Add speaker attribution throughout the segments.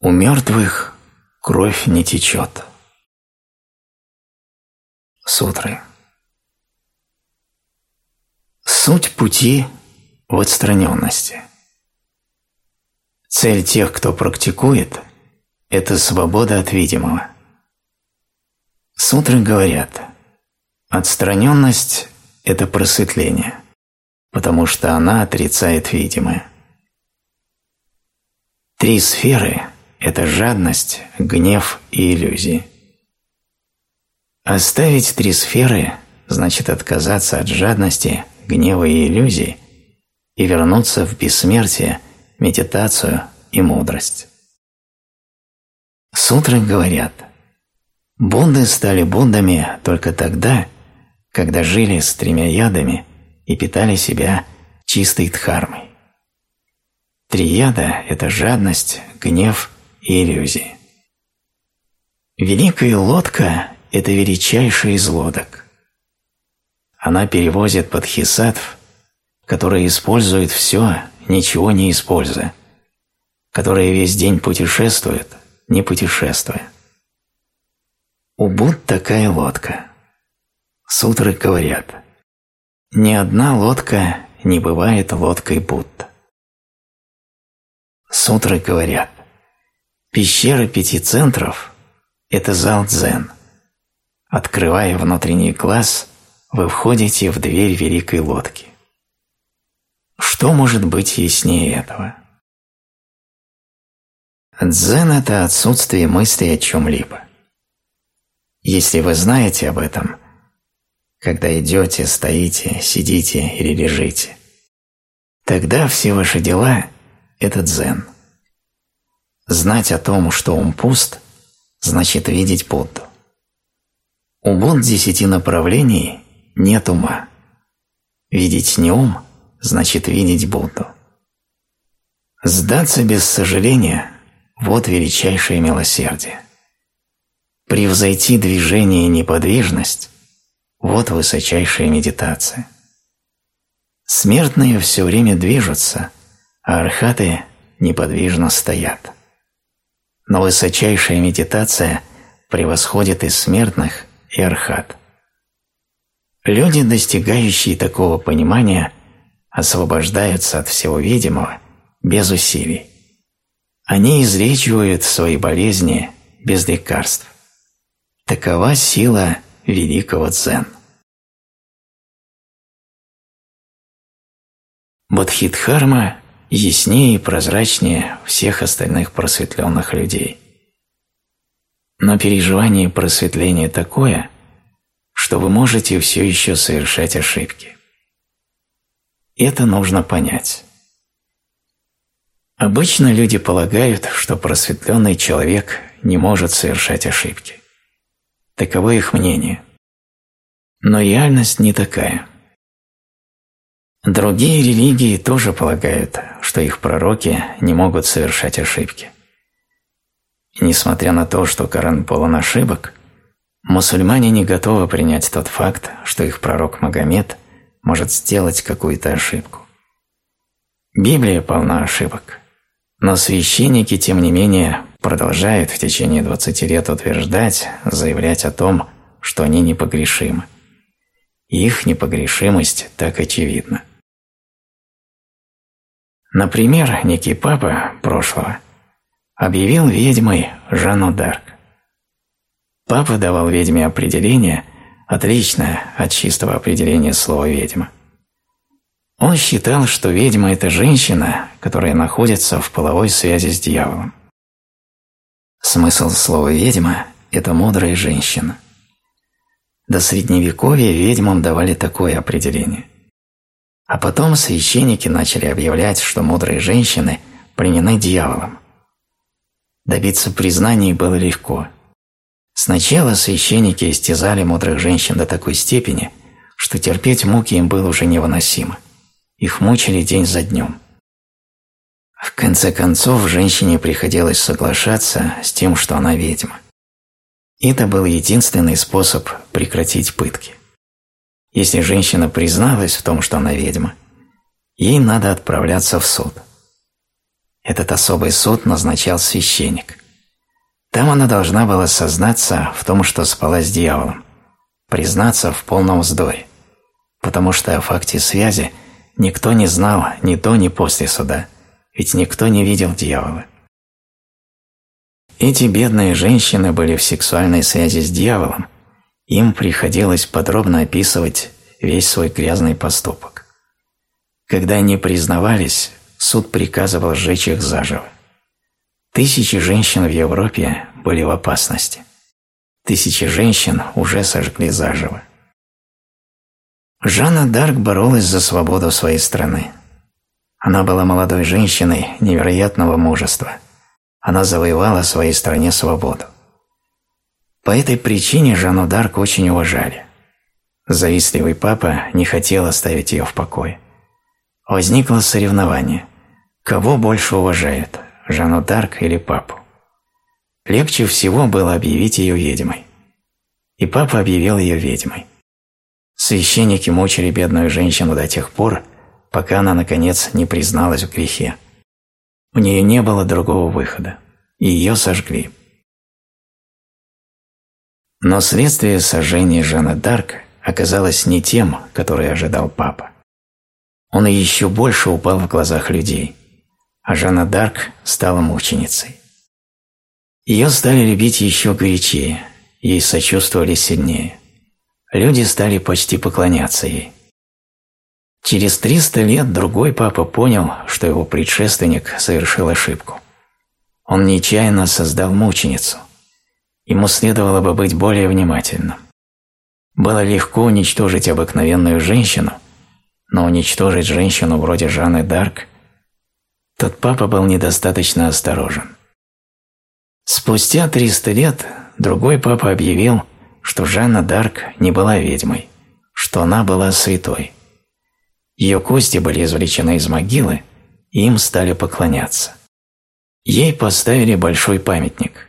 Speaker 1: У мертвых кровь не течет. Сутры. Суть пути в отстраненности. Цель тех, кто практикует, это свобода от видимого. Сутры говорят, отстраненность – это просветление, потому что она отрицает видимое. Три сферы – это жадность, гнев и иллюзии. Оставить три сферы значит отказаться от жадности, гнева и иллюзий и вернуться в бессмертие, медитацию и мудрость. Сутры говорят, Будды стали Буддами только тогда, когда жили с тремя ядами и питали себя чистой дхармой. Три яда – это жадность, гнев иллюзии. Великая лодка – это величайшая из лодок. Она перевозит подхисатв, которые используют все, ничего не используя, которые весь день путешествуют, не путешествуя. У Будд такая лодка. Сутры говорят, ни одна лодка не бывает лодкой Будда. Сутры говорят, пещера пяти центров – это зал дзен. Открывая внутренний глаз, вы входите в дверь великой лодки. Что может быть яснее этого? Дзен – это отсутствие мысли о чем-либо. Если вы знаете об этом, когда идете, стоите, сидите или лежите, тогда все ваши дела – это дзен. Знать о том, что ум пуст, значит видеть Будду. У Будд десяти направлений нет ума. Видеть не ум, значит видеть Будду. Сдаться без сожаления вот величайшее милосердие. Превзойти движение и неподвижность – вот высочайшая медитация. Смертные все время движутся, а архаты неподвижно стоят. Но высочайшая медитация превосходит и смертных, и архат. Люди, достигающие такого понимания, освобождаются от всего видимого без усилий. Они излечивают свои болезни без лекарств. Такова сила великого дзен. Бодхидхарма яснее и прозрачнее всех остальных просветленных людей. Но переживание просветления такое, что вы можете все еще совершать ошибки. Это нужно понять. Обычно люди полагают, что просветленный человек не может совершать ошибки. Таково их мнение. Но реальность не такая. Другие религии тоже полагают, что их пророки не могут совершать ошибки. Несмотря на то, что Коран полон ошибок, мусульмане не готовы принять тот факт, что их пророк Магомед может сделать какую-то ошибку. Библия полна ошибок, но священники, тем не менее, продолжают в течение 20 лет утверждать, заявлять о том, что они непогрешимы. их непогрешимость так очевидна. Например, некий папа прошлого объявил ведьмой Жанну Дарк. Папа давал ведьме определение, отличное от чистого определения слова «ведьма». Он считал, что ведьма – это женщина, которая находится в половой связи с дьяволом. Смысл слова «ведьма» – это мудрая женщина. До Средневековья ведьмам давали такое определение. А потом священники начали объявлять, что мудрые женщины пленены дьяволом. Добиться признаний было легко. Сначала священники истязали мудрых женщин до такой степени, что терпеть муки им было уже невыносимо. Их мучили день за днем. В конце концов, женщине приходилось соглашаться с тем, что она ведьма. Это был единственный способ прекратить пытки. Если женщина призналась в том, что она ведьма, ей надо отправляться в суд. Этот особый суд назначал священник. Там она должна была сознаться в том, что спала с дьяволом, признаться в полном вздоре, потому что о факте связи никто не знал ни до, ни после суда, ведь никто не видел дьявола. Эти бедные женщины были в сексуальной связи с дьяволом, им приходилось подробно описывать весь свой грязный поступок. Когда они признавались, суд приказывал сжечь их заживо. Тысячи женщин в Европе были в опасности. Тысячи женщин уже сожгли заживо. Жанна Дарк боролась за свободу своей страны. Она была молодой женщиной невероятного мужества. Она завоевала своей стране свободу. По этой причине Жанну Дарк очень уважали. Завистливый папа не хотел оставить ее в покое. Возникло соревнование. Кого больше уважают, Жанну Дарк или папу? Легче всего было объявить ее ведьмой. И папа объявил ее ведьмой. Священники мучили бедную женщину до тех пор, пока она, наконец, не призналась в грехе. У нее не было другого выхода, ее сожгли. Но следствие сожжения Жанны Дарк оказалось не тем, которое ожидал папа. Он еще больше упал в глазах людей, а Жанна Дарк стала мученицей. Ее стали любить еще горячее, ей сочувствовали сильнее. Люди стали почти поклоняться ей. Через 300 лет другой папа понял, что его предшественник совершил ошибку. Он нечаянно создал мученицу, ему следовало бы быть более внимательным. Было легко уничтожить обыкновенную женщину, но уничтожить женщину вроде Жанны Дарк тот папа был недостаточно осторожен. Спустя 300 лет другой папа объявил, что Жанна Дарк не была ведьмой, что она была святой. Ее кости были извлечены из могилы, и им стали поклоняться. Ей поставили большой памятник,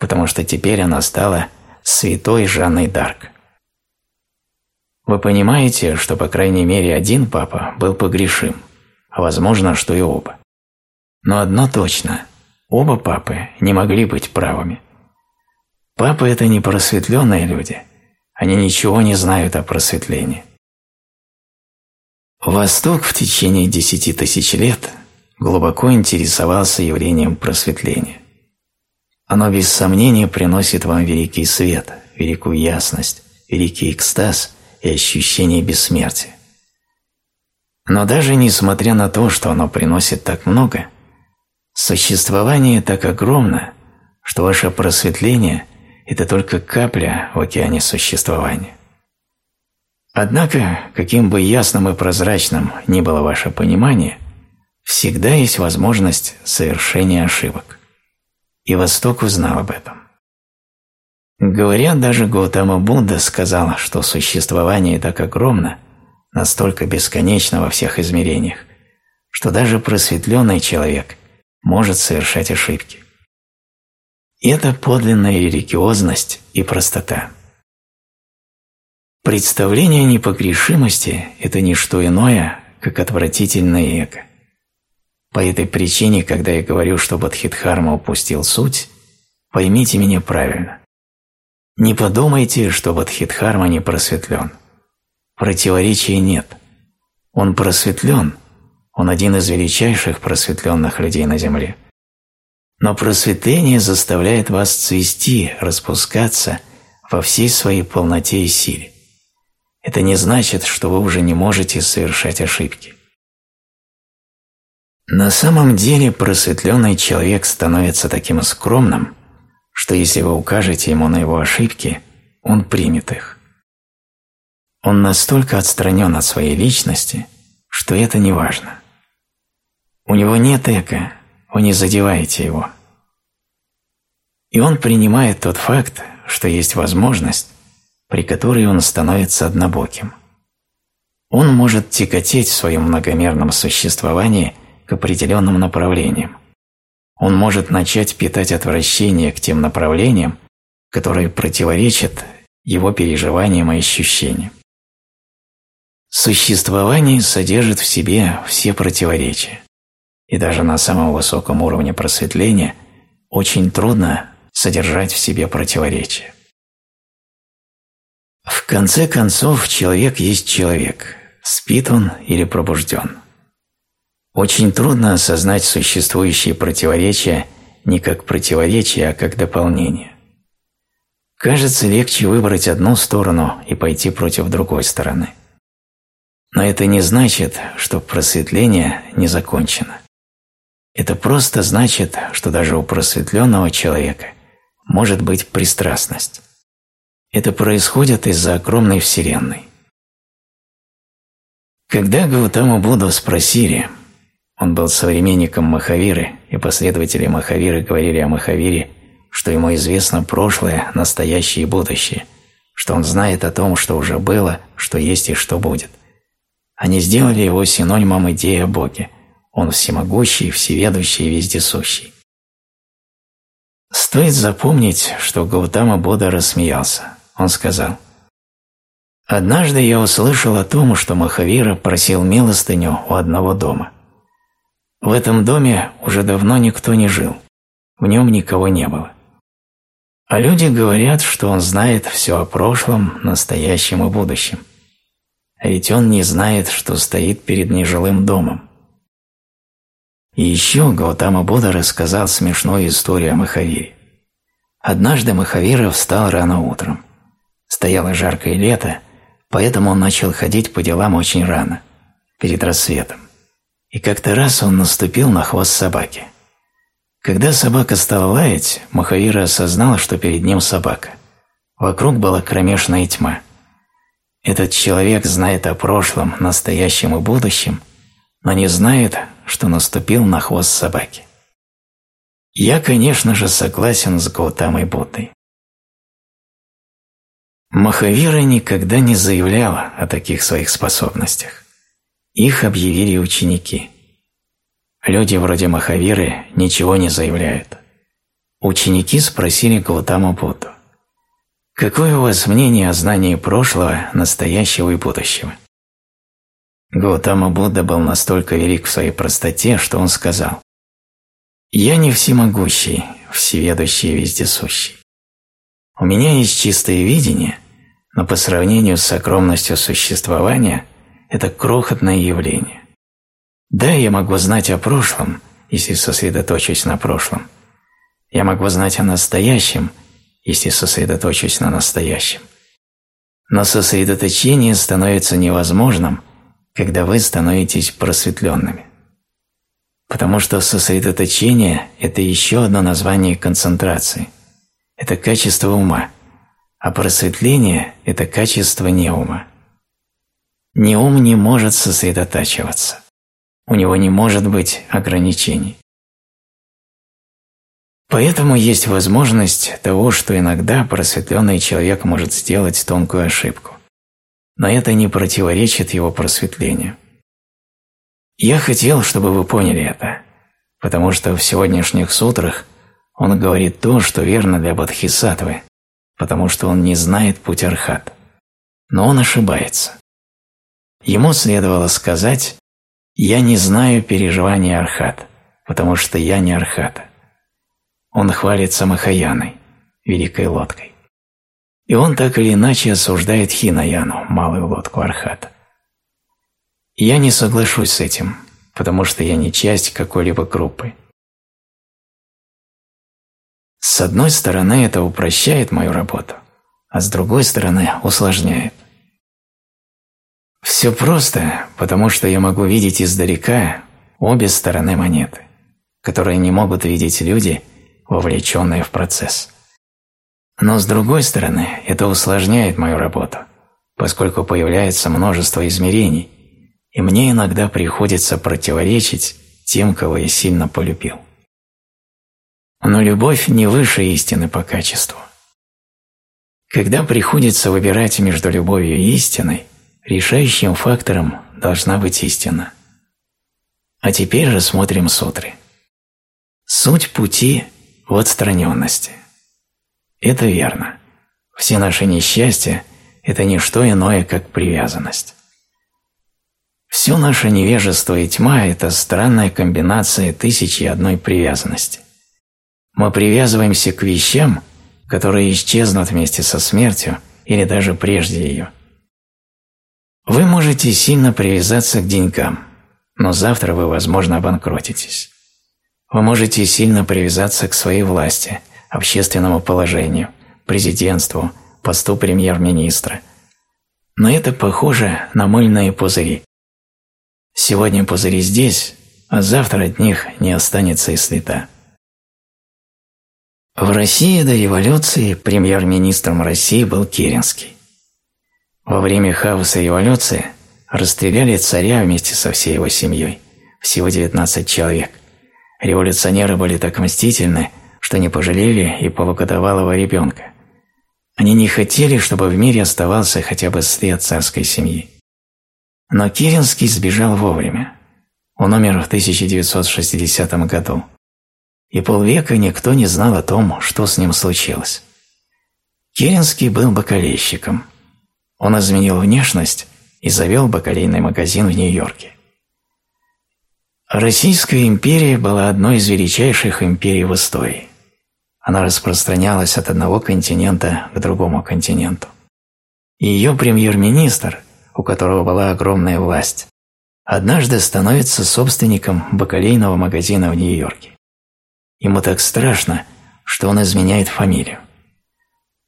Speaker 1: потому что теперь она стала святой Жанной Дарк. Вы понимаете, что по крайней мере один папа был погрешим, а возможно, что и оба. Но одно точно – оба папы не могли быть правыми. Папы – это не просветленные люди, они ничего не знают о просветлении. Восток в течение десяти тысяч лет глубоко интересовался явлением просветления. Оно без сомнения приносит вам великий свет, великую ясность, великий экстаз и ощущение бессмертия. Но даже несмотря на то, что оно приносит так много, существование так огромно, что ваше просветление – это только капля в океане существования. Однако, каким бы ясным и прозрачным ни было ваше понимание, всегда есть возможность совершения ошибок и Восток узнал об этом. Говорят, даже Гаутама Будда сказал, что существование так огромно, настолько бесконечно во всех измерениях, что даже просветленный человек может совершать ошибки. Это подлинная религиозность и простота. Представление о непогрешимости – это не что иное, как отвратительное эго. По этой причине, когда я говорю, что Бадхидхарма упустил суть, поймите меня правильно. Не подумайте, что Бадхидхарма не просветлен. Противоречия нет. Он просветлен, он один из величайших просветленных людей на Земле. Но просветление заставляет вас цвести, распускаться во всей своей полноте и силе. Это не значит, что вы уже не можете совершать ошибки. На самом деле просветленный человек становится таким скромным, что если вы укажете ему на его ошибки, он примет их. Он настолько отстранен от своей личности, что это не важно. У него нет эго, вы не задеваете его. И он принимает тот факт, что есть возможность, при которой он становится однобоким. Он может тяготеть в своем многомерном существовании – к определенным направлениям. Он может начать питать отвращение к тем направлениям, которые противоречат его переживаниям и ощущениям. Существование содержит в себе все противоречия. и даже на самом высоком уровне просветления очень трудно содержать в себе противоречия. В конце концов, человек есть человек, спит он или пробужден. Очень трудно осознать существующие противоречия не как противоречия, а как дополнение. Кажется, легче выбрать одну сторону и пойти против другой стороны. Но это не значит, что просветление не закончено. Это просто значит, что даже у просветленного человека может быть пристрастность. Это происходит из-за огромной Вселенной. Когда Гаутаму Будду спросили, он был современником Махавиры, и последователи Махавиры говорили о Махавире, что ему известно прошлое, настоящее и будущее, что он знает о том, что уже было, что есть и что будет. Они сделали его синонимом идеи о Боге. Он всемогущий, всеведущий и вездесущий. Стоит запомнить, что Гаутама Будда рассмеялся. Он сказал, «Однажды я услышал о том, что Махавира просил милостыню у одного дома. В этом доме уже давно никто не жил, в нем никого не было. А люди говорят, что он знает все о прошлом, настоящем и будущем. А ведь он не знает, что стоит перед нежилым домом. И еще Гаутама Будда рассказал смешную историю о Махавире. Однажды Махавира встал рано утром. Стояло жаркое лето, поэтому он начал ходить по делам очень рано, перед рассветом. И как-то раз он наступил на хвост собаки. Когда собака стала лаять, Махавира осознал, что перед ним собака. Вокруг была кромешная тьма. Этот человек знает о прошлом, настоящем и будущем, но не знает, что наступил на хвост собаки. Я, конечно же, согласен с Гаутамой Буддой. Махавира никогда не заявляла о таких своих способностях. Их объявили ученики. Люди вроде Махавиры ничего не заявляют. Ученики спросили Гаутаму Будду, «Какое у вас мнение о знании прошлого, настоящего и будущего?» Гаутама Будда был настолько велик в своей простоте, что он сказал, «Я не всемогущий, всеведущий и вездесущий. У меня есть чистое видение, но по сравнению с огромностью существования это крохотное явление. Да, я могу знать о прошлом, если сосредоточусь на прошлом. Я могу знать о настоящем, если сосредоточусь на настоящем. Но сосредоточение становится невозможным, когда вы становитесь просветленными. Потому что сосредоточение – это еще одно название концентрации – это качество ума, а просветление – это качество неума. Неум не может сосредотачиваться. У него не может быть ограничений. Поэтому есть возможность того, что иногда просветленный человек может сделать тонкую ошибку. Но это не противоречит его просветлению. Я хотел, чтобы вы поняли это, потому что в сегодняшних сутрах он говорит то, что верно для Бодхисаттвы, потому что он не знает путь Архат. Но он ошибается. Ему следовало сказать «Я не знаю переживания Архат, потому что я не Архата». Он хвалится Махаяной, великой лодкой. И он так или иначе осуждает Хинаяну, малую лодку Архата. Я не соглашусь с этим, потому что я не часть какой-либо группы. С одной стороны, это упрощает мою работу, а с другой стороны, усложняет. Все просто, потому что я могу видеть издалека обе стороны монеты, которые не могут видеть люди, вовлеченные в процесс. Но с другой стороны, это усложняет мою работу, поскольку появляется множество измерений, и мне иногда приходится противоречить тем, кого я сильно полюбил. Но любовь не выше истины по качеству. Когда приходится выбирать между любовью и истиной, решающим фактором должна быть истина. А теперь рассмотрим сутры. Суть пути в отстраненности. Это верно. Все наши несчастья – это не что иное, как привязанность. Все наше невежество и тьма – это странная комбинация тысячи одной привязанности. Мы привязываемся к вещам, которые исчезнут вместе со смертью или даже прежде ее. Вы можете сильно привязаться к деньгам, но завтра вы, возможно, обанкротитесь. Вы можете сильно привязаться к своей власти, общественному положению, президентству, посту премьер-министра. Но это похоже на мыльные пузыри. Сегодня пузыри здесь, а завтра от них не останется и следа. В России до революции премьер-министром России был Керенский. Во время хаоса революции расстреляли царя вместе со всей его семьей, всего 19 человек. Революционеры были так мстительны, что не пожалели и полугодовалого ребенка. Они не хотели, чтобы в мире оставался хотя бы след царской семьи. Но Керенский сбежал вовремя. Он умер в 1960 году. И полвека никто не знал о том, что с ним случилось. Керенский был бакалейщиком. Он изменил внешность и завел бакалейный магазин в Нью-Йорке. Российская империя была одной из величайших империй в истории. Она распространялась от одного континента к другому континенту. И ее премьер-министр, у которого была огромная власть, однажды становится собственником бакалейного магазина в Нью-Йорке. Ему так страшно, что он изменяет фамилию.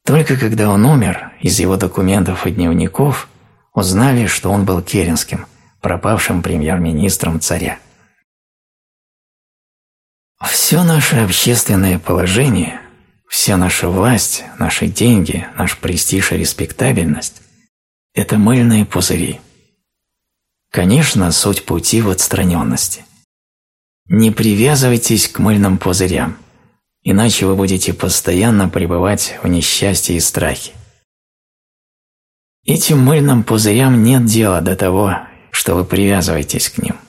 Speaker 1: Только когда он умер, из его документов и дневников узнали, что он был Керенским, пропавшим премьер-министром царя. Все наше общественное положение, вся наша власть, наши деньги, наш престиж и респектабельность – это мыльные пузыри. Конечно, суть пути в отстраненности. Не привязывайтесь к мыльным пузырям, иначе вы будете постоянно пребывать в несчастье и страхе. Этим мыльным пузырям нет дела до того, что вы привязываетесь к ним –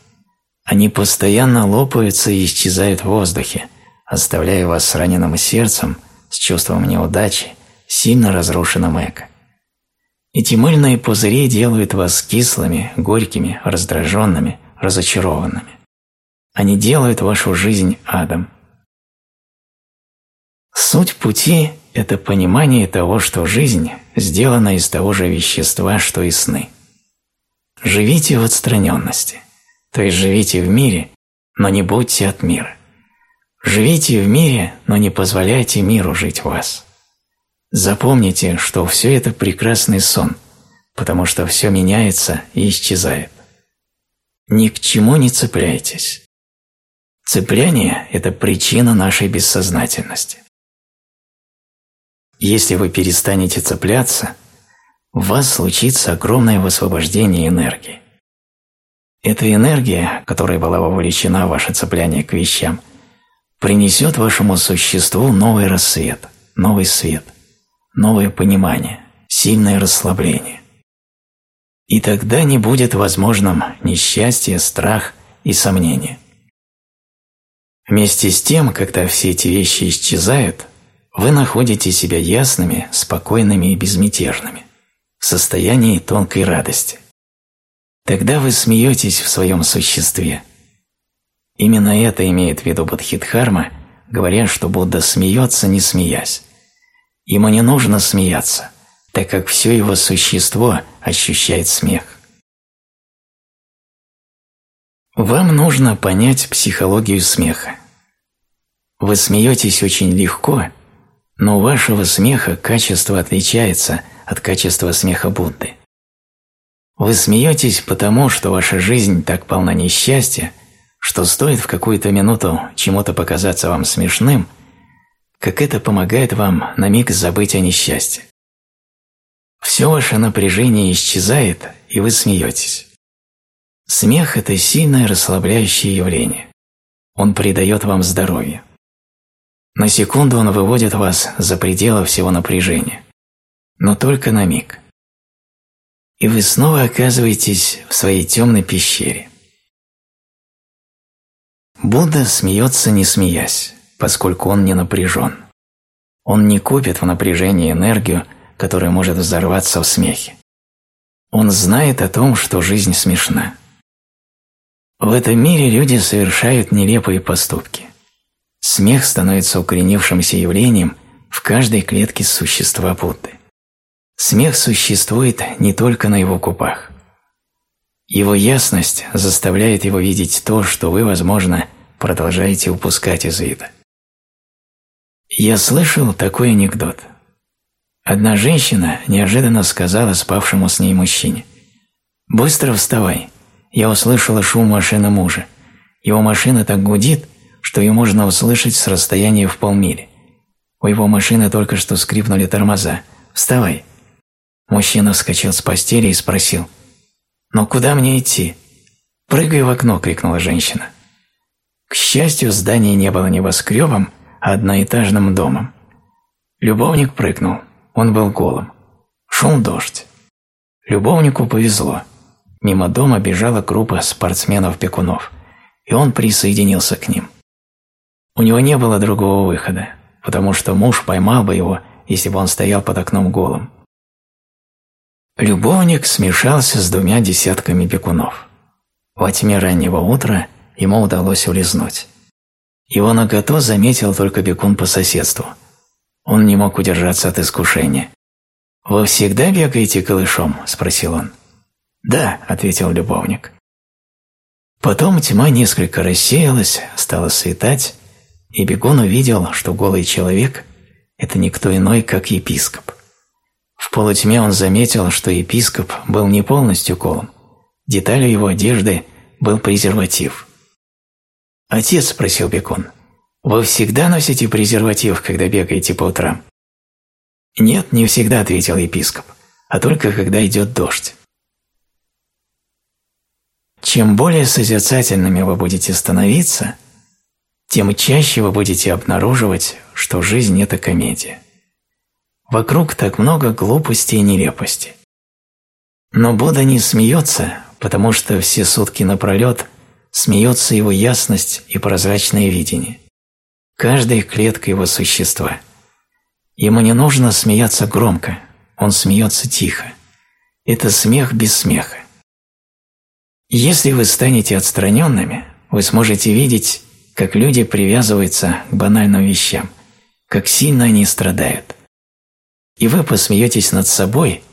Speaker 1: они постоянно лопаются и исчезают в воздухе, оставляя вас с раненым сердцем, с чувством неудачи, сильно разрушенным эго. Эти мыльные пузыри делают вас кислыми, горькими, раздраженными, разочарованными. Они делают вашу жизнь адом. Суть пути – это понимание того, что жизнь сделана из того же вещества, что и сны. Живите в отстраненности – то есть живите в мире, но не будьте от мира. Живите в мире, но не позволяйте миру жить в вас. Запомните, что все это прекрасный сон, потому что все меняется и исчезает. Ни к чему не цепляйтесь. Цепляние – это причина нашей бессознательности. Если вы перестанете цепляться, в вас случится огромное высвобождение энергии. Эта энергия, которая была вовлечена в ваше цепляние к вещам, принесет вашему существу новый рассвет, новый свет, новое понимание, сильное расслабление. И тогда не будет возможным несчастье, страх и сомнение. Вместе с тем, когда все эти вещи исчезают, вы находите себя ясными, спокойными и безмятежными, в состоянии тонкой радости. Тогда вы смеетесь в своем существе. Именно это имеет в виду Бодхидхарма, говоря, что Будда смеется, не смеясь. Ему не нужно смеяться, так как все его существо ощущает смех. Вам нужно понять психологию смеха. Вы смеетесь очень легко, но у вашего смеха качество отличается от качества смеха Будды. Вы смеетесь потому, что ваша жизнь так полна несчастья, что стоит в какую-то минуту чему-то показаться вам смешным, как это помогает вам на миг забыть о несчастье. Все ваше напряжение исчезает, и вы смеетесь. Смех – это сильное расслабляющее явление. Он придает вам здоровье. На секунду он выводит вас за пределы всего напряжения. Но только на миг и вы снова оказываетесь в своей темной пещере. Будда смеется не смеясь, поскольку он не напряжен. Он не копит в напряжении энергию, которая может взорваться в смехе. Он знает о том, что жизнь смешна. В этом мире люди совершают нелепые поступки. Смех становится укоренившимся явлением в каждой клетке существа Будды. Смех существует не только на его губах. Его ясность заставляет его видеть то, что вы, возможно, продолжаете упускать из вида. Я слышал такой анекдот. Одна женщина неожиданно сказала спавшему с ней мужчине «Быстро вставай, я услышала шум машины мужа. Его машина так гудит, что ее можно услышать с расстояния в полмили. У его машины только что скрипнули тормоза. Вставай!» Мужчина вскочил с постели и спросил «Но куда мне идти?» «Прыгай в окно!» – крикнула женщина. К счастью, здание не было небоскребом, а одноэтажным домом. Любовник прыгнул, он был голым. Шел дождь. Любовнику повезло. Мимо дома бежала группа спортсменов-пекунов, и он присоединился к ним. У него не было другого выхода, потому что муж поймал бы его, если бы он стоял под окном голым. Любовник смешался с двумя десятками пекунов. Во тьме раннего утра ему удалось улизнуть. Его наготу заметил только бекун по соседству. Он не мог удержаться от искушения. «Вы всегда бегаете колышом?» – спросил он. «Да», – ответил любовник. Потом тьма несколько рассеялась, стало светать, и Бегун увидел, что голый человек – это никто иной, как епископ. В полутьме он заметил, что епископ был не полностью голым. Деталью его одежды был презерватив. «Отец», – спросил Бекун, – «вы всегда носите презерватив, когда бегаете по утрам?» «Нет, не всегда», – ответил епископ, – «а только когда идет дождь». Чем более созерцательными вы будете становиться, тем чаще вы будете обнаруживать, что жизнь – это комедия. Вокруг так много глупости и нелепости. Но Будда не смеется, потому что все сутки напролет смеется его ясность и прозрачное видение. Каждая клетка его существа. Ему не нужно смеяться громко, он смеется тихо. Это смех без смеха. Если вы станете отстраненными, вы сможете видеть, как люди привязываются к банальным вещам, как сильно они страдают. И вы посмеетесь над собой,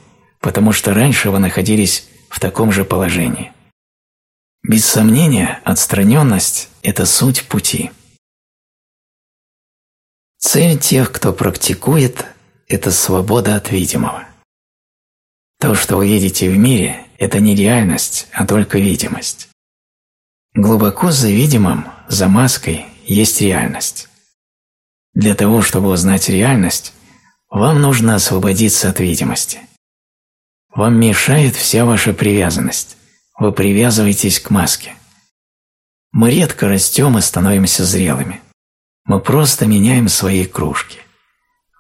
Speaker 1: потому что раньше вы находились в таком же положении. Без сомнения, отстраненность – это суть пути. Цель тех, кто практикует – это свобода от видимого. То, что вы видите в мире, это не реальность, а только видимость. Глубоко за видимым, за маской, есть реальность. Для того, чтобы узнать реальность, вам нужно освободиться от видимости. Вам мешает вся ваша привязанность. Вы привязываетесь к маске. Мы редко растем и становимся зрелыми. Мы просто меняем свои кружки.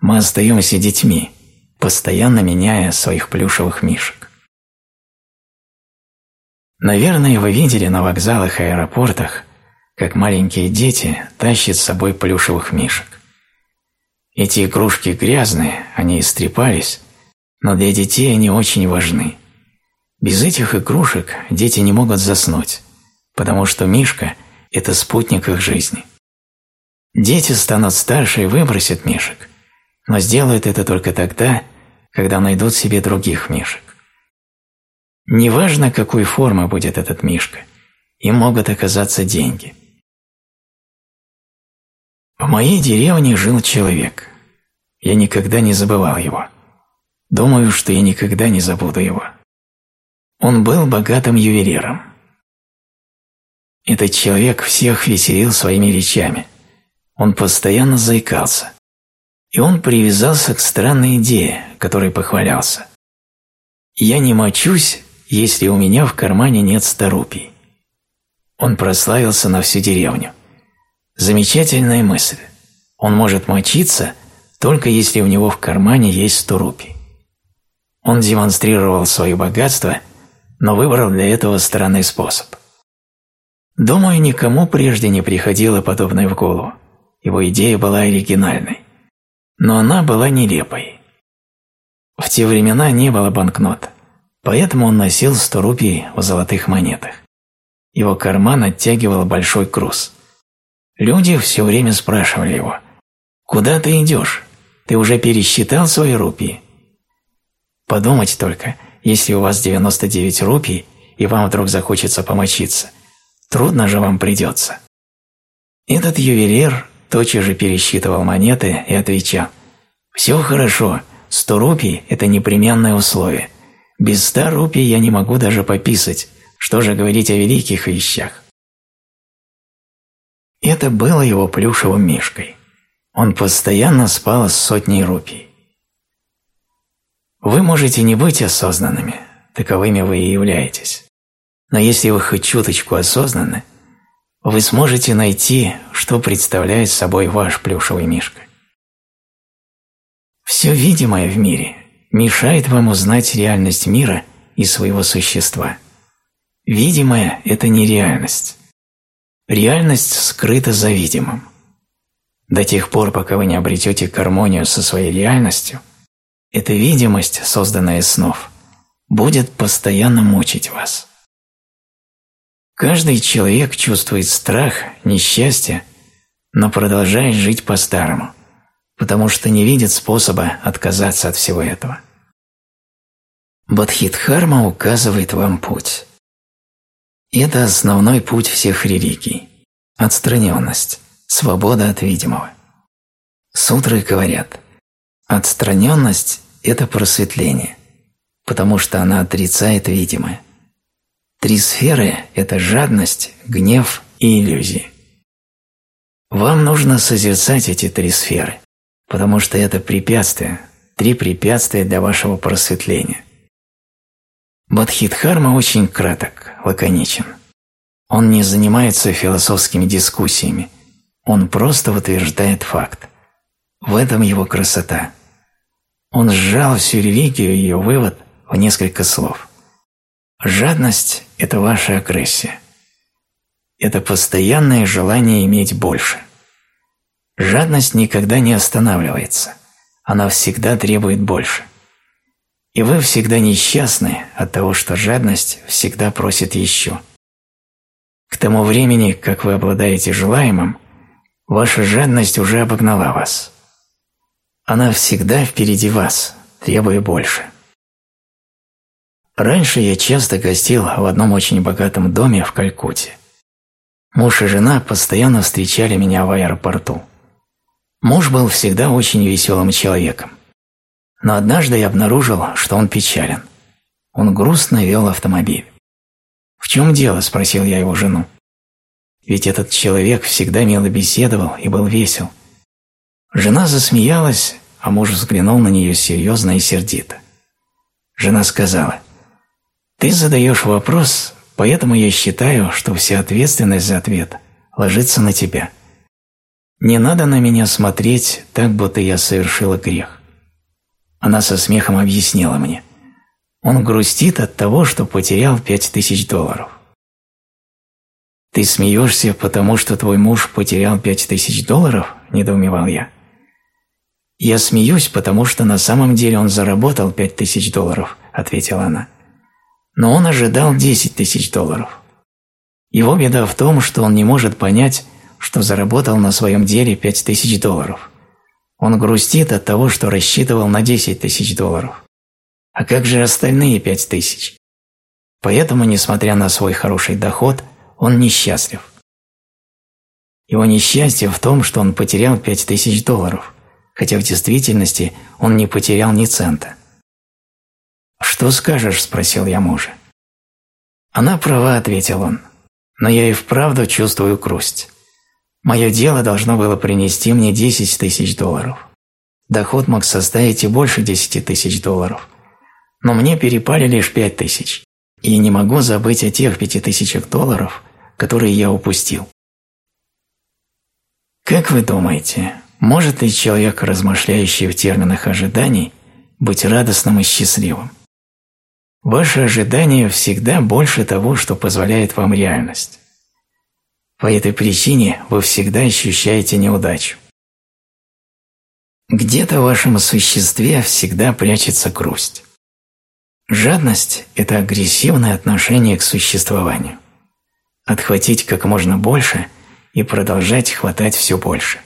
Speaker 1: Мы остаемся детьми, постоянно меняя своих плюшевых мишек. Наверное, вы видели на вокзалах и аэропортах, как маленькие дети тащат с собой плюшевых мишек. Эти игрушки грязные, они истрепались, но для детей они очень важны. Без этих игрушек дети не могут заснуть, потому что мишка – это спутник их жизни. Дети станут старше и выбросят мишек, но сделают это только тогда, когда найдут себе других мишек. Неважно, какой формы будет этот мишка, им могут оказаться деньги. В моей деревне жил человек. Я никогда не забывал его. Думаю, что я никогда не забуду его. Он был богатым ювелиром. Этот человек всех веселил своими речами. Он постоянно заикался. И он привязался к странной идее, которой похвалялся. «Я не мочусь, если у меня в кармане нет ста рупий. Он прославился на всю деревню. Замечательная мысль. Он может мочиться, только если у него в кармане есть сто рупий. Он демонстрировал свое богатство, но выбрал для этого странный способ. Думаю, никому прежде не приходило подобное в голову. Его идея была оригинальной. Но она была нелепой. В те времена не было банкнот. Поэтому он носил 100 рупий в золотых монетах. Его карман оттягивал большой груз. Люди все время спрашивали его, «Куда ты идешь? Ты уже пересчитал свои рупии?» Подумать только, если у вас 99 рупий, и вам вдруг захочется помочиться, трудно же вам придется. Этот ювелир тотчас же пересчитывал монеты и отвечал, «Все хорошо, 100 рупий – это непременное условие. Без 100 рупий я не могу даже пописать, что же говорить о великих вещах?» Это было его плюшевым мишкой. Он постоянно спал с сотней рупий. Вы можете не быть осознанными, таковыми вы и являетесь. Но если вы хоть чуточку осознаны, вы сможете найти, что представляет собой ваш плюшевый мишка. Все видимое в мире мешает вам узнать реальность мира и своего существа. Видимое – это не реальность. Реальность скрыта за видимым. До тех пор, пока вы не обретете гармонию со своей реальностью, эта видимость, созданная из снов, будет постоянно мучить вас. Каждый человек чувствует страх, несчастье, но продолжает жить по-старому, потому что не видит способа отказаться от всего этого. Бадхидхарма указывает вам путь. Это основной путь всех религий – отстраненность, свобода от видимого. Сутры говорят, отстраненность – это просветление, потому что она отрицает видимое. Три сферы – это жадность, гнев и иллюзии. Вам нужно созерцать эти три сферы, потому что это препятствия, три препятствия для вашего просветления. Бадхидхарма очень краток, лаконичен. Он не занимается философскими дискуссиями, он просто утверждает факт. В этом его красота. Он сжал всю религию и ее вывод в несколько слов. Жадность – это ваша агрессия. Это постоянное желание иметь больше. Жадность никогда не останавливается. Она всегда требует больше. И вы всегда несчастны от того, что жадность всегда просит еще. К тому времени, как вы обладаете желаемым, ваша жадность уже обогнала вас. Она всегда впереди вас, требуя больше. Раньше я часто гостил в одном очень богатом доме в Калькутте. Муж и жена постоянно встречали меня в аэропорту. Муж был всегда очень веселым человеком. Но однажды я обнаружил, что он печален. Он грустно вел автомобиль. «В чем дело?» – спросил я его жену. Ведь этот человек всегда мило беседовал и был весел. Жена засмеялась, а муж взглянул на нее серьезно и сердито. Жена сказала, «Ты задаешь вопрос, поэтому я считаю, что вся ответственность за ответ ложится на тебя. Не надо на меня смотреть так, будто я совершила грех. Она со смехом объяснила мне. Он грустит от того, что потерял пять тысяч долларов. «Ты смеешься, потому что твой муж потерял пять тысяч долларов?» – недоумевал я. «Я смеюсь, потому что на самом деле он заработал пять тысяч долларов», – ответила она. «Но он ожидал десять тысяч долларов. Его беда в том, что он не может понять, что заработал на своем деле пять тысяч долларов. Он грустит от того, что рассчитывал на 10 тысяч долларов. А как же остальные 5 тысяч? Поэтому, несмотря на свой хороший доход, он несчастлив. Его несчастье в том, что он потерял 5 тысяч долларов, хотя в действительности он не потерял ни цента. «Что скажешь?» – спросил я мужа. «Она права», – ответил он, – «но я и вправду чувствую грусть. Мое дело должно было принести мне 10 тысяч долларов. Доход мог составить и больше 10 тысяч долларов. Но мне перепали лишь 5 тысяч, и не могу забыть о тех 5 тысячах долларов, которые я упустил. Как вы думаете, может ли человек, размышляющий в терминах ожиданий, быть радостным и счастливым? Ваши ожидания всегда больше того, что позволяет вам реальность. По этой причине вы всегда ощущаете неудачу. Где-то в вашем существе всегда прячется грусть. Жадность – это агрессивное отношение к существованию. отхватить как можно больше и продолжать хватать все больше.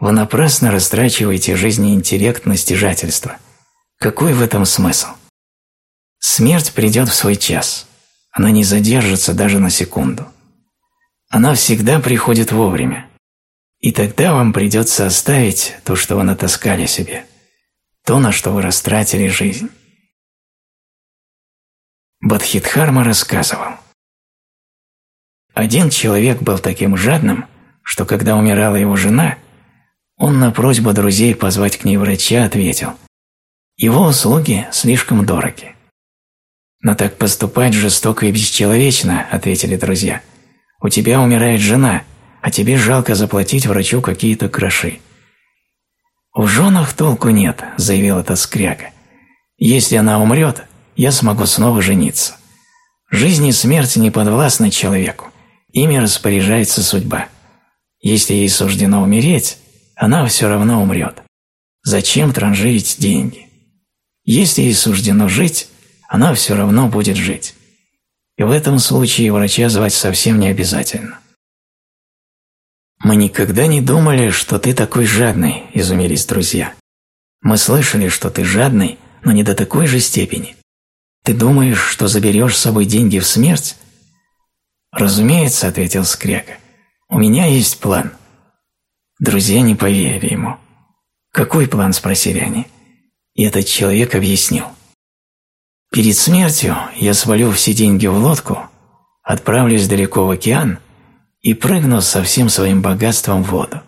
Speaker 1: Вы напрасно растрачиваете жизнь интеллект на стяжательство. Какой в этом смысл? Смерть придет в свой час. Она не задержится даже на секунду. Она всегда приходит вовремя. И тогда вам придется оставить то, что вы натаскали себе, то, на что вы растратили жизнь. Бадхидхарма рассказывал. Один человек был таким жадным, что когда умирала его жена, он на просьбу друзей позвать к ней врача ответил «Его услуги слишком дороги». «Но так поступать жестоко и бесчеловечно», — ответили друзья. «У тебя умирает жена, а тебе жалко заплатить врачу какие-то гроши». «В женах толку нет», — заявил этот скряга. «Если она умрет, я смогу снова жениться. Жизнь и смерть не подвластны человеку, ими распоряжается судьба. Если ей суждено умереть, она все равно умрет. Зачем транжирить деньги? Если ей суждено жить, она все равно будет жить. И в этом случае врача звать совсем не обязательно. «Мы никогда не думали, что ты такой жадный», – изумились друзья. «Мы слышали, что ты жадный, но не до такой же степени. Ты думаешь, что заберешь с собой деньги в смерть? Разумеется, ответил Скряга. У меня есть план. Друзья не поверили ему. Какой план, спросили они. И этот человек объяснил. Перед смертью я свалю все деньги в лодку, отправлюсь далеко в океан и прыгну со всем своим богатством в воду.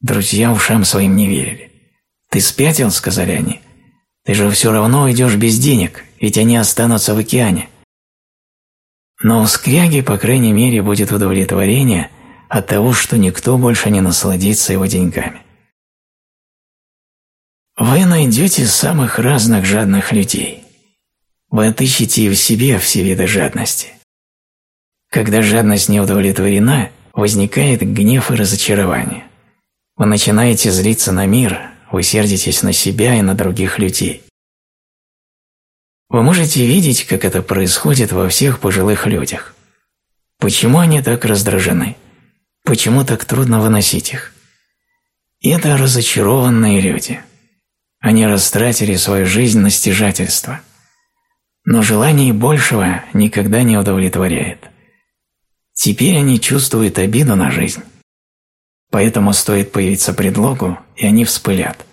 Speaker 1: Друзья ушам своим не верили. «Ты спятил?» – сказали они. Ты же все равно идешь без денег, ведь они останутся в океане. Но у скряги, по крайней мере, будет удовлетворение от того, что никто больше не насладится его деньгами. Вы найдете самых разных жадных людей. Вы отыщете в себе все виды жадности. Когда жадность не удовлетворена, возникает гнев и разочарование. Вы начинаете злиться на мир, вы сердитесь на себя и на других людей. Вы можете видеть, как это происходит во всех пожилых людях. Почему они так раздражены? Почему так трудно выносить их? это разочарованные люди. Они растратили свою жизнь на стяжательство. Но желание большего никогда не удовлетворяет. Теперь они чувствуют обиду на жизнь. Поэтому стоит появиться предлогу, и они вспылят.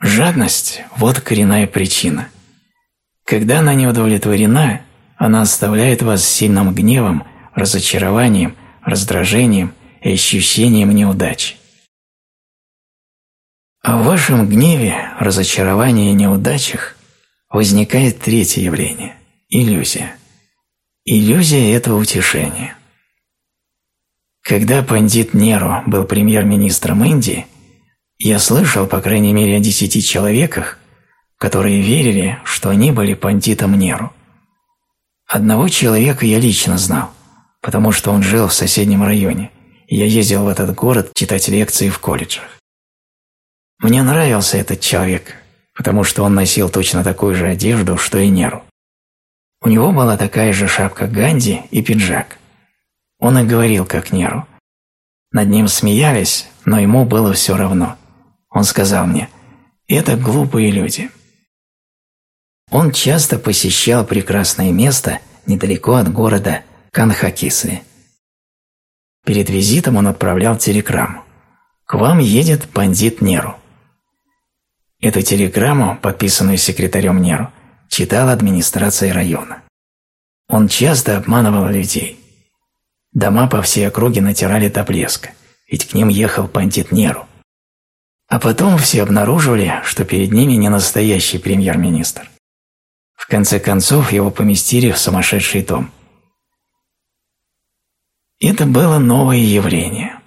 Speaker 1: Жадность – вот коренная причина. Когда она не удовлетворена, она оставляет вас сильным гневом, разочарованием, раздражением и ощущением неудачи. А в вашем гневе, разочаровании и неудачах возникает третье явление – иллюзия. Иллюзия – это утешение. Когда пандит Неру был премьер-министром Индии, я слышал, по крайней мере, о десяти человеках, которые верили, что они были пандитом Неру. Одного человека я лично знал, потому что он жил в соседнем районе, и я ездил в этот город читать лекции в колледжах. Мне нравился этот человек, потому что он носил точно такую же одежду, что и Неру. У него была такая же шапка Ганди и пиджак. Он и говорил, как Неру. Над ним смеялись, но ему было все равно. Он сказал мне, «Это глупые люди». Он часто посещал прекрасное место недалеко от города Канхакисли. Перед визитом он отправлял телеграмму. «К вам едет бандит Неру». Эту телеграмму, подписанную секретарем Неру, читала администрация района. Он часто обманывал людей. Дома по всей округе натирали до блеска, ведь к ним ехал бандит Неру. А потом все обнаруживали, что перед ними не настоящий премьер-министр. В конце концов его поместили в сумасшедший дом. Это было новое явление.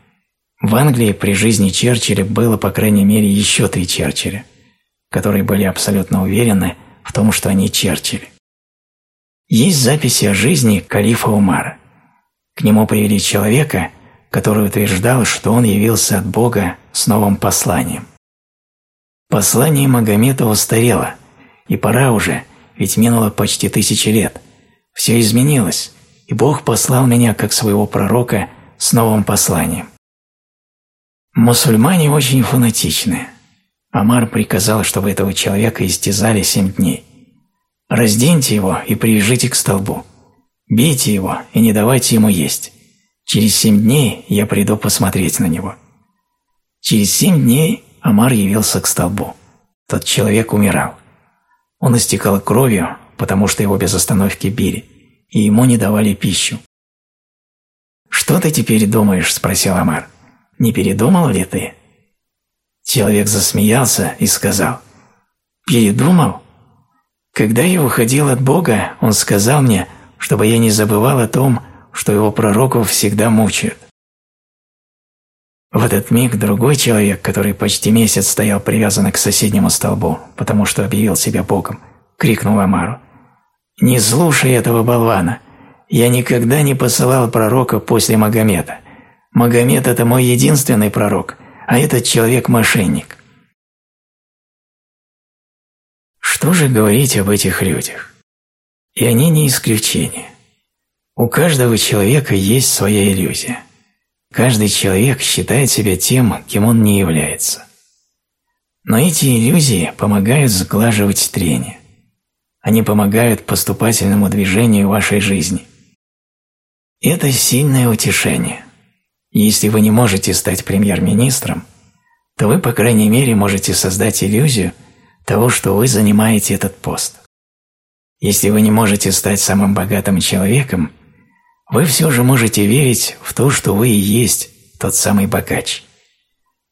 Speaker 1: В Англии при жизни Черчилля было, по крайней мере, еще три Черчилля, которые были абсолютно уверены в том, что они Черчилли. Есть записи о жизни калифа Умара. К нему привели человека, который утверждал, что он явился от Бога с новым посланием. Послание Магомета устарело, и пора уже, ведь минуло почти тысячи лет. Все изменилось, и Бог послал меня как своего пророка с новым посланием. Мусульмане очень фанатичны. Амар приказал, чтобы этого человека истязали семь дней. Разденьте его и привяжите к столбу. Бейте его и не давайте ему есть. Через семь дней я приду посмотреть на него. Через семь дней Амар явился к столбу. Тот человек умирал. Он истекал кровью, потому что его без остановки били, и ему не давали пищу. «Что ты теперь думаешь?» – спросил Амар. «Не передумал ли ты?» Человек засмеялся и сказал. «Передумал? Когда я уходил от Бога, Он сказал мне, чтобы я не забывал о том, что его пророков всегда мучают. В этот миг другой человек, который почти месяц стоял привязанный к соседнему столбу, потому что объявил себя Богом, крикнул Амару. «Не слушай этого болвана! Я никогда не посылал пророка после Магомета. Магомед – это мой единственный пророк, а этот человек – мошенник». Что же говорить об этих людях? И они не исключение. У каждого человека есть своя иллюзия – Каждый человек считает себя тем, кем он не является. Но эти иллюзии помогают сглаживать трение. Они помогают поступательному движению вашей жизни. Это сильное утешение. Если вы не можете стать премьер-министром, то вы, по крайней мере, можете создать иллюзию того, что вы занимаете этот пост. Если вы не можете стать самым богатым человеком – вы все же можете верить в то, что вы и есть тот самый богач.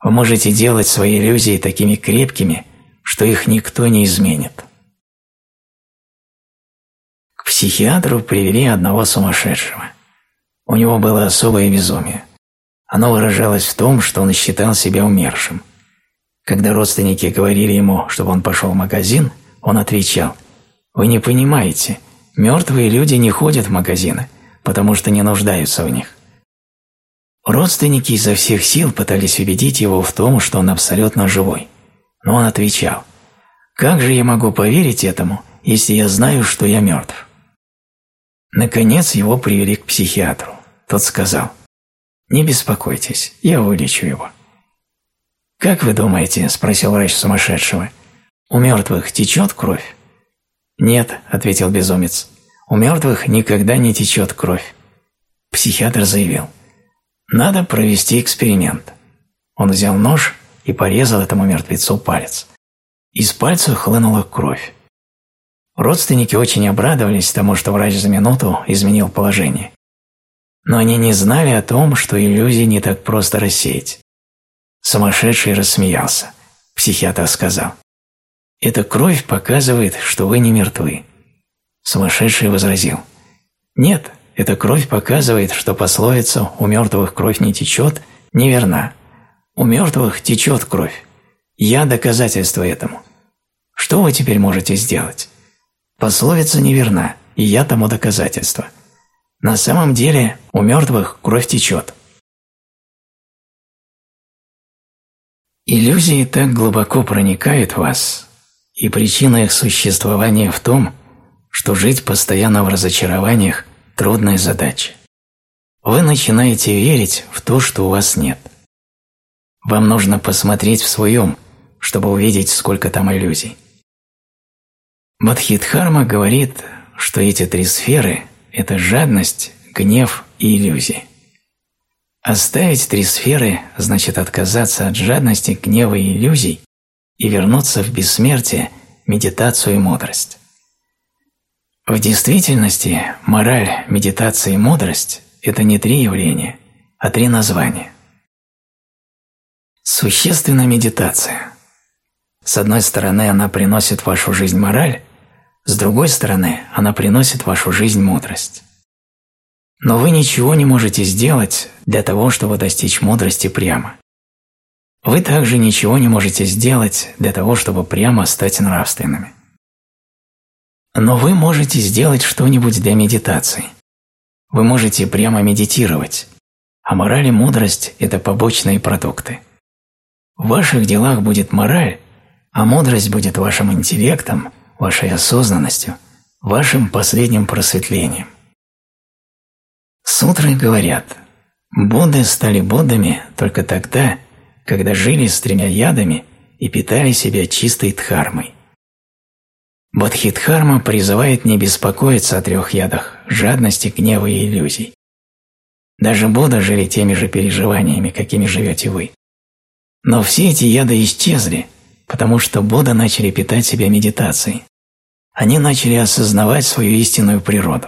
Speaker 1: Вы можете делать свои иллюзии такими крепкими, что их никто не изменит. К психиатру привели одного сумасшедшего. У него было особое безумие. Оно выражалось в том, что он считал себя умершим. Когда родственники говорили ему, чтобы он пошел в магазин, он отвечал, «Вы не понимаете, мертвые люди не ходят в магазины, потому что не нуждаются в них. Родственники изо всех сил пытались убедить его в том, что он абсолютно живой. Но он отвечал, «Как же я могу поверить этому, если я знаю, что я мертв?» Наконец его привели к психиатру. Тот сказал, «Не беспокойтесь, я вылечу его». «Как вы думаете?» – спросил врач сумасшедшего. «У мертвых течет кровь?» «Нет», – ответил безумец. У мертвых никогда не течет кровь. Психиатр заявил, надо провести эксперимент. Он взял нож и порезал этому мертвецу палец. Из пальца хлынула кровь. Родственники очень обрадовались тому, что врач за минуту изменил положение. Но они не знали о том, что иллюзии не так просто рассеять. Сумасшедший рассмеялся. Психиатр сказал, «Эта кровь показывает, что вы не мертвы. Сумасшедший возразил. Нет, эта кровь показывает, что пословица «у мертвых кровь не течет» неверна. У мертвых течет кровь. Я доказательство этому. Что вы теперь можете сделать? Пословица неверна, и я тому доказательство. На самом деле у мертвых кровь течет. Иллюзии так глубоко проникают в вас, и причина их существования в том, что жить постоянно в разочарованиях – трудная задача. Вы начинаете верить в то, что у вас нет. Вам нужно посмотреть в свой ум, чтобы увидеть, сколько там иллюзий. Бадхидхарма говорит, что эти три сферы – это жадность, гнев и иллюзии. Оставить три сферы значит отказаться от жадности, гнева и иллюзий и вернуться в бессмертие, медитацию и мудрость. В действительности мораль, медитация и мудрость – это не три явления, а три названия. Существенна медитация. С одной стороны, она приносит в вашу жизнь мораль, с другой стороны, она приносит в вашу жизнь мудрость. Но вы ничего не можете сделать для того, чтобы достичь мудрости прямо. Вы также ничего не можете сделать для того, чтобы прямо стать нравственными. Но вы можете сделать что-нибудь для медитации. Вы можете прямо медитировать, а мораль и мудрость – это побочные продукты. В ваших делах будет мораль, а мудрость будет вашим интеллектом, вашей осознанностью, вашим последним просветлением. Сутры говорят, Будды стали Буддами только тогда, когда жили с тремя ядами и питали себя чистой дхармой. Бодхидхарма призывает не беспокоиться о трех ядах – жадности, гнева и иллюзий. Даже Будда жили теми же переживаниями, какими живете вы. Но все эти яды исчезли, потому что Будда начали питать себя медитацией. Они начали осознавать свою истинную природу.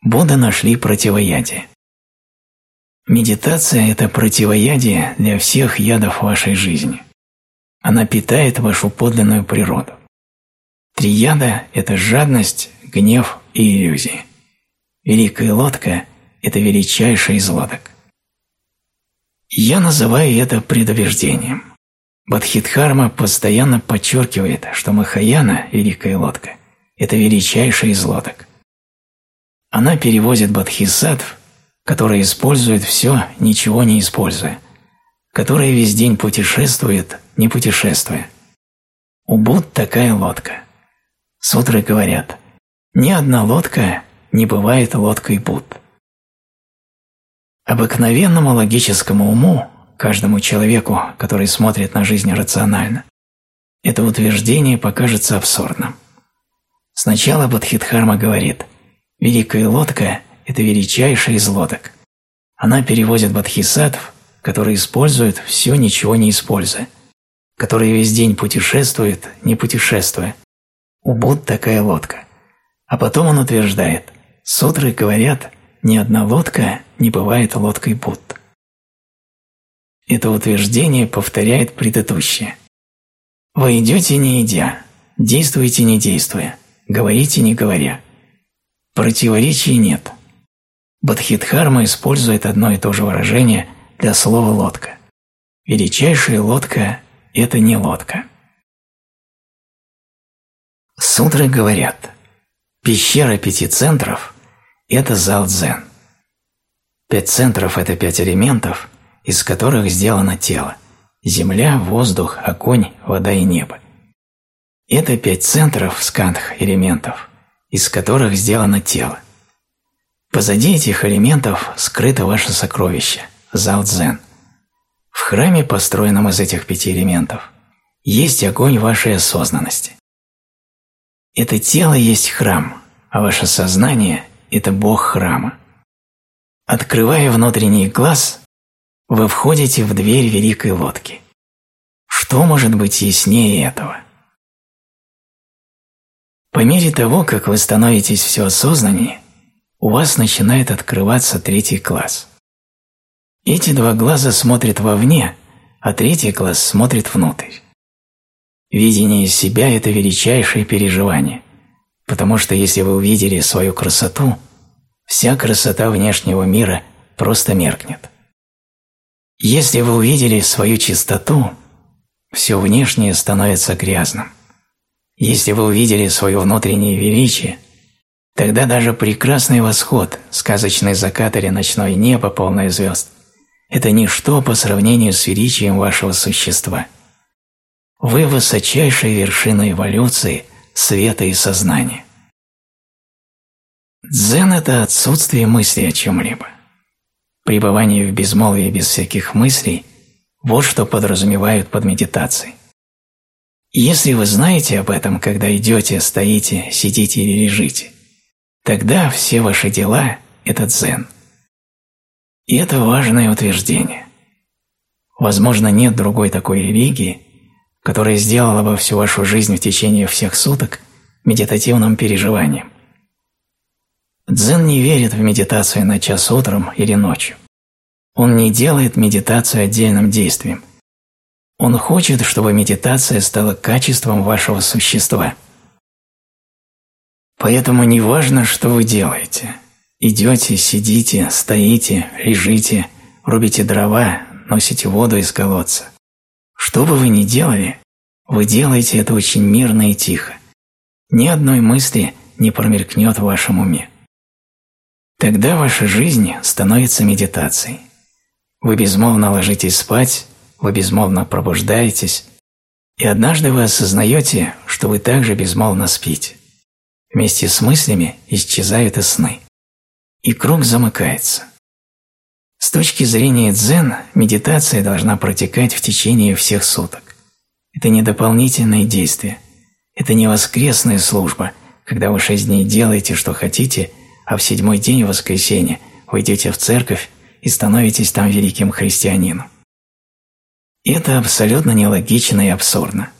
Speaker 1: Будда нашли противоядие. Медитация – это противоядие для всех ядов вашей жизни. Она питает вашу подлинную природу. Три яда – это жадность, гнев и иллюзии. Великая лодка – это величайший из лодок. Я называю это предубеждением. Бадхидхарма постоянно подчеркивает, что Махаяна, великая лодка, это величайший из лодок. Она перевозит бодхисаттв, которые используют все, ничего не используя, которые весь день путешествуют, не путешествуя. У Будд такая лодка. Сутры говорят, ни одна лодка не бывает лодкой Будд. Обыкновенному логическому уму, каждому человеку, который смотрит на жизнь рационально, это утверждение покажется абсурдным. Сначала Бодхидхарма говорит «Великая лодка – это величайшая из лодок». Она перевозит бодхисаттв, которые используют все, ничего не используя, которые весь день путешествуют, не путешествуя, у Будд такая лодка. А потом он утверждает, сутры говорят, ни одна лодка не бывает лодкой Будд. Это утверждение повторяет предыдущее. Вы идете не идя, действуете не действуя, говорите не говоря. Противоречий нет. Бадхидхарма использует одно и то же выражение для слова «лодка». Величайшая лодка – это не лодка. Сутры говорят, пещера пяти центров – это зал дзен. Пять центров – это пять элементов, из которых сделано тело – земля, воздух, огонь, вода и небо. Это пять центров скандх элементов, из которых сделано тело. Позади этих элементов скрыто ваше сокровище – зал дзен. В храме, построенном из этих пяти элементов, есть огонь вашей осознанности. Это тело есть храм, а ваше сознание – это Бог храма. Открывая внутренний глаз, вы входите в дверь великой лодки. Что может быть яснее этого? По мере того, как вы становитесь все осознаннее, у вас начинает открываться третий глаз. Эти два глаза смотрят вовне, а третий глаз смотрит внутрь. Видение себя – это величайшее переживание, потому что если вы увидели свою красоту, вся красота внешнего мира просто меркнет. Если вы увидели свою чистоту, все внешнее становится грязным. Если вы увидели свое внутреннее величие, тогда даже прекрасный восход, сказочный закат или ночное небо, полное звезд – это ничто по сравнению с величием вашего существа – вы высочайшая вершина эволюции, света и сознания. Дзен – это отсутствие мысли о чем-либо. Пребывание в безмолвии без всяких мыслей – вот что подразумевают под медитацией. Если вы знаете об этом, когда идете, стоите, сидите или лежите, тогда все ваши дела – это дзен. И это важное утверждение. Возможно, нет другой такой религии, которое сделало бы всю вашу жизнь в течение всех суток медитативным переживанием. Дзен не верит в медитацию на час утром или ночью. Он не делает медитацию отдельным действием. Он хочет, чтобы медитация стала качеством вашего существа. Поэтому не важно, что вы делаете. Идете, сидите, стоите, лежите, рубите дрова, носите воду из колодца. Что бы вы ни делали, вы делаете это очень мирно и тихо. Ни одной мысли не промелькнет в вашем уме. Тогда ваша жизнь становится медитацией. Вы безмолвно ложитесь спать, вы безмолвно пробуждаетесь, и однажды вы осознаете, что вы также безмолвно спите. Вместе с мыслями исчезают и сны. и круг замыкается. С точки зрения дзен, медитация должна протекать в течение всех суток. Это не дополнительное действие. Это не воскресная служба, когда вы шесть дней делаете, что хотите, а в седьмой день воскресенья вы идете в церковь и становитесь там великим христианином. Это абсолютно нелогично и абсурдно.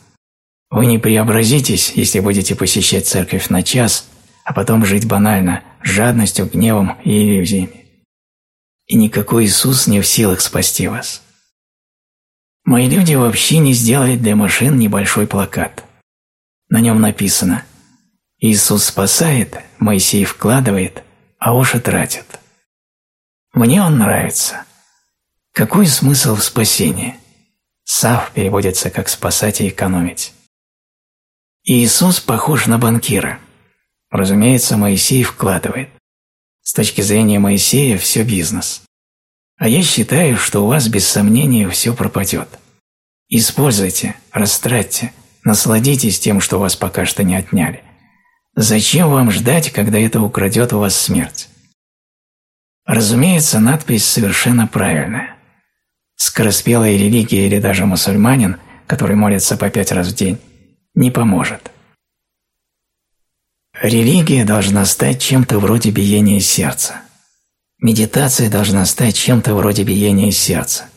Speaker 1: Вы не преобразитесь, если будете посещать церковь на час, а потом жить банально, жадностью, гневом и иллюзиями. И никакой Иисус не в силах спасти вас. Мои люди вообще не сделали для машин небольшой плакат. На нем написано «Иисус спасает, Моисей вкладывает, а Оша тратит». Мне он нравится. Какой смысл в спасении? Сав переводится как «спасать и экономить». Иисус похож на банкира. Разумеется, Моисей вкладывает. С точки зрения Моисея все бизнес. А я считаю, что у вас без сомнения все пропадет. Используйте, растратьте, насладитесь тем, что у вас пока что не отняли. Зачем вам ждать, когда это украдет у вас смерть? Разумеется, надпись совершенно правильная. Скороспелая религия или даже мусульманин, который молится по пять раз в день, не поможет. Религия должна стать чем-то вроде биения сердца. Медитация должна стать чем-то вроде биения сердца.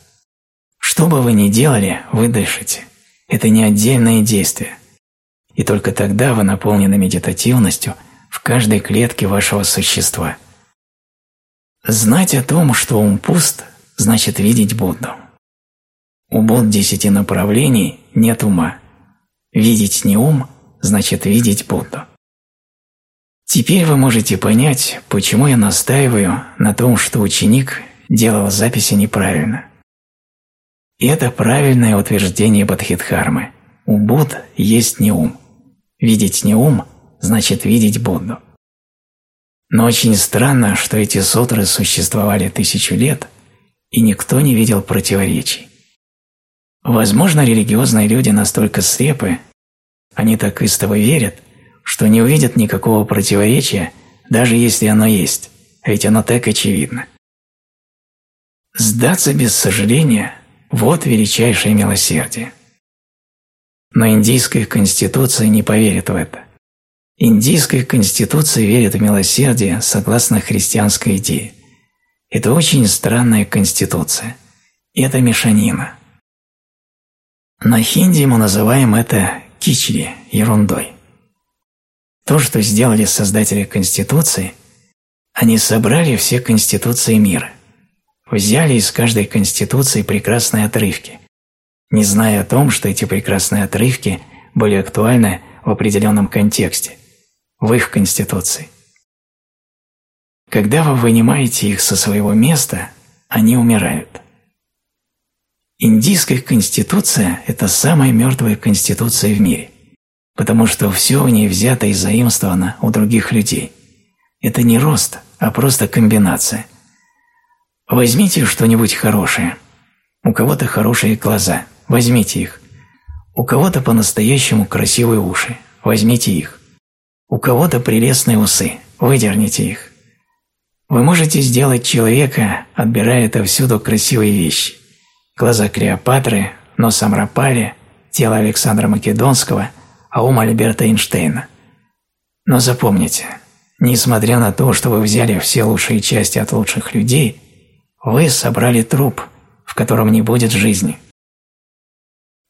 Speaker 1: Что бы вы ни делали, вы дышите. Это не отдельное действие. И только тогда вы наполнены медитативностью в каждой клетке вашего существа. Знать о том, что ум пуст, значит видеть Будду. У Будд десяти направлений нет ума. Видеть не ум, значит видеть Будду. Теперь вы можете понять, почему я настаиваю на том, что ученик делал записи неправильно. И это правильное утверждение Бодхидхармы. У Будд есть не ум. Видеть не ум значит видеть Будду. Но очень странно, что эти сутры существовали тысячу лет, и никто не видел противоречий. Возможно, религиозные люди настолько слепы, они так истово верят, что не увидят никакого противоречия, даже если оно есть, ведь оно так очевидно. Сдаться без сожаления – вот величайшее милосердие. Но индийская конституция не поверит в это. Индийская конституция верит в милосердие согласно христианской идее. Это очень странная конституция. Это мешанина. На хинди мы называем это кичри, ерундой. То, что сделали создатели Конституции, они собрали все Конституции мира, взяли из каждой Конституции прекрасные отрывки, не зная о том, что эти прекрасные отрывки были актуальны в определенном контексте, в их Конституции. Когда вы вынимаете их со своего места, они умирают. Индийская конституция – это самая мертвая конституция в мире потому что все в ней взято и заимствовано у других людей. Это не рост, а просто комбинация. Возьмите что-нибудь хорошее. У кого-то хорошие глаза, возьмите их. У кого-то по-настоящему красивые уши, возьмите их. У кого-то прелестные усы, выдерните их. Вы можете сделать человека, отбирая отовсюду красивые вещи. Глаза Клеопатры, нос Амрапали, тело Александра Македонского – а ум Альберта Эйнштейна. Но запомните, несмотря на то, что вы взяли все лучшие части от лучших людей, вы собрали труп, в котором не будет жизни.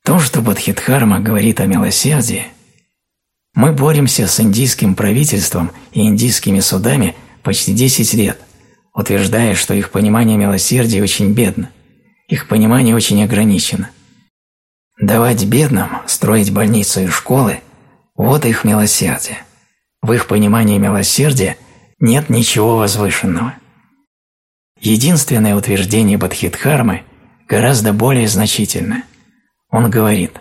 Speaker 1: То, что Бодхидхарма говорит о милосердии, мы боремся с индийским правительством и индийскими судами почти 10 лет, утверждая, что их понимание милосердия очень бедно, их понимание очень ограничено. Давать бедным, строить больницы и школы – вот их милосердие. В их понимании милосердия нет ничего возвышенного. Единственное утверждение Бадхидхармы гораздо более значительное. Он говорит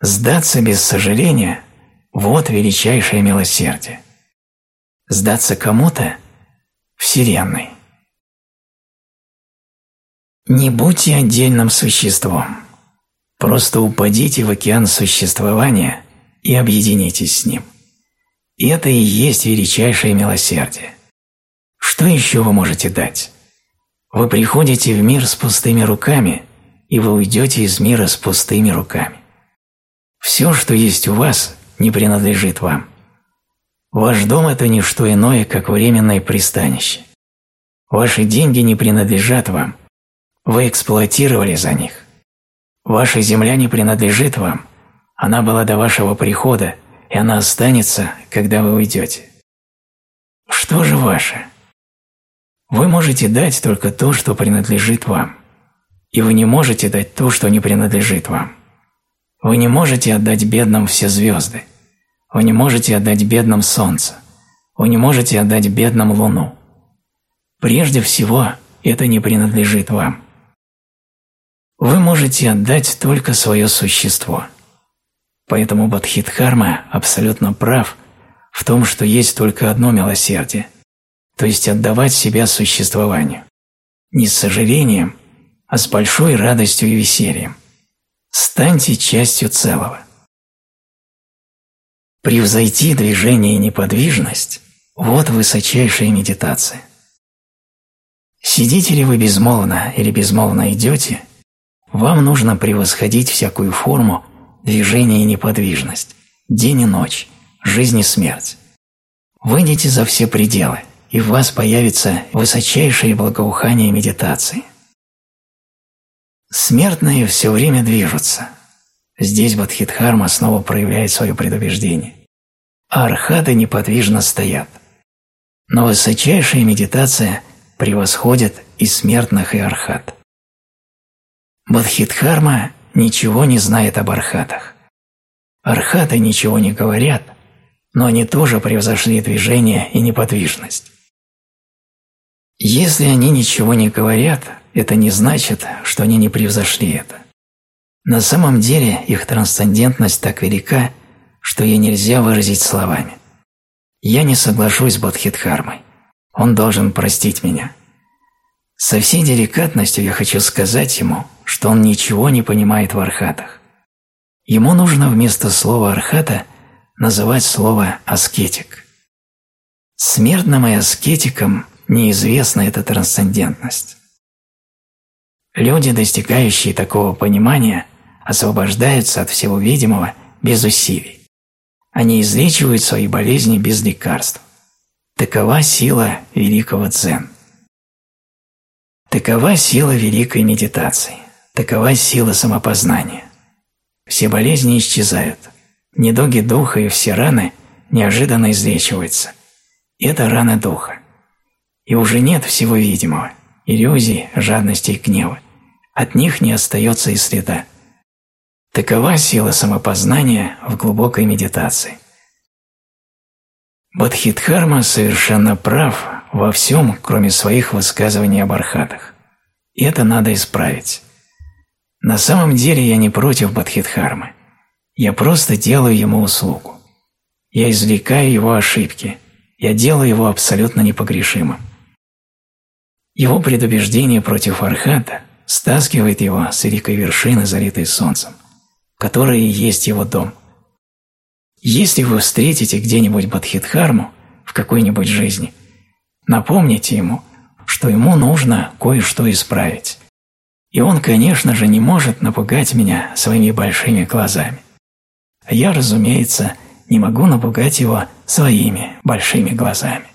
Speaker 1: «Сдаться без сожаления – вот величайшее милосердие». Сдаться кому-то – Вселенной. Не будьте отдельным существом – Просто упадите в океан существования и объединитесь с ним. Это и есть величайшее милосердие. Что еще вы можете дать? Вы приходите в мир с пустыми руками, и вы уйдете из мира с пустыми руками. Все, что есть у вас, не принадлежит вам. Ваш дом – это не что иное, как временное пристанище. Ваши деньги не принадлежат вам. Вы эксплуатировали за них. Ваша земля не принадлежит вам. Она была до вашего прихода, и она останется, когда вы уйдете. Что же ваше? Вы можете дать только то, что принадлежит вам. И вы не можете дать то, что не принадлежит вам. Вы не можете отдать бедным все звезды. Вы не можете отдать бедным солнце. Вы не можете отдать бедным луну. Прежде всего, это не принадлежит вам. Вы можете отдать только свое существо. Поэтому Бадхидхарма абсолютно прав в том, что есть только одно милосердие, то есть отдавать себя существованию. Не с сожалением, а с большой радостью и весельем. Станьте частью целого. Превзойти движение и неподвижность – вот высочайшая медитация. Сидите ли вы безмолвно или безмолвно идете, вам нужно превосходить всякую форму движения и неподвижность, день и ночь, жизнь и смерть. Выйдите за все пределы, и в вас появится высочайшее благоухание медитации. Смертные все время движутся. Здесь Бадхидхарма снова проявляет свое предубеждение. А архаты неподвижно стоят. Но высочайшая медитация превосходит и смертных, и архат. Бадхидхарма ничего не знает об архатах. Архаты ничего не говорят, но они тоже превзошли движение и неподвижность. Если они ничего не говорят, это не значит, что они не превзошли это. На самом деле их трансцендентность так велика, что ее нельзя выразить словами. Я не соглашусь с Бодхидхармой. Он должен простить меня. Со всей деликатностью я хочу сказать ему, что он ничего не понимает в архатах. Ему нужно вместо слова архата называть слово аскетик. Смертным и аскетикам неизвестна эта трансцендентность. Люди, достигающие такого понимания, освобождаются от всего видимого без усилий. Они излечивают свои болезни без лекарств. Такова сила великого дзен. Такова сила великой медитации. Такова сила самопознания. Все болезни исчезают. Недуги духа и все раны неожиданно излечиваются. Это раны духа. И уже нет всего видимого, иллюзий, жадности и гнева. От них не остается и следа. Такова сила самопознания в глубокой медитации. Бодхидхарма совершенно прав во всем, кроме своих высказываний об архатах. И это надо исправить. На самом деле я не против Бодхидхармы. Я просто делаю ему услугу. Я извлекаю его ошибки. Я делаю его абсолютно непогрешимым. Его предубеждение против архата стаскивает его с великой вершины, залитой солнцем, которая и есть его дом. Если вы встретите где-нибудь Бадхидхарму в какой-нибудь жизни, напомните ему, что ему нужно кое-что исправить. И он, конечно же, не может напугать меня своими большими глазами. А я, разумеется, не могу напугать его своими большими глазами.